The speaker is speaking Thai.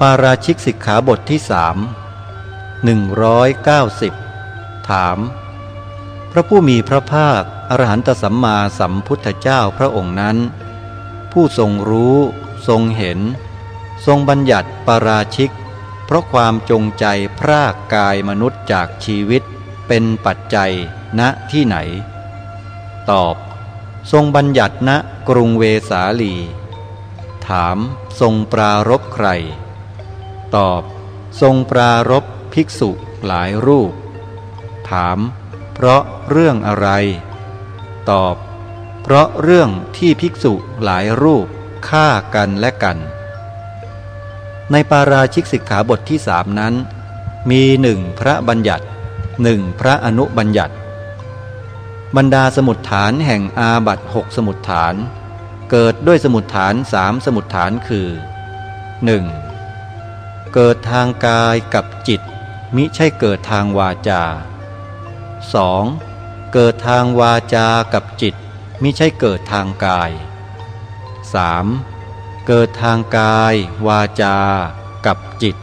ปาราชิกสิกขาบทที่สามหนึ่งร้อยเก้าสิบถาม พระผู้มีพระภาค อรหันตสัมมาสัมพุทธเจ้าพระองค์นั้น ผู้ทรงรู้ ทรงเห็น ทรงบัญญัติปาราชิก เพราะความจงใจพรากกายมนุษย์จากชีวิตเป็นปัจจัยณที่ไหน ตอบ ทรงบัญญัติณกรุงเวสาลี ถามทรงปรารบใคร ตอบ ทรงปรารบภิกษุหลายรูป ถาม เพราะเรื่องอะไร ตอบ เพราะเรื่องที่ภิกษุหลายรูปฆ่ากันและกัน ในปาราชิกสิกขาบทที่สามนั้น มีหนึ่งพระบัญญัติหนึ่งพระอนุบัญญัติ บรรดาสมุดฐานแห่งอาบัตหกสมุดฐาน เกิดด้วยสมุดฐานสามสมุดฐานคือ 1. เกิดทางกายกับจิต มิใช่เกิดทางวาจา 2. เกิดทางวาจากับจิต มิใช่เกิดทางกาย 3. เกิดทางกายวาจา กับจิต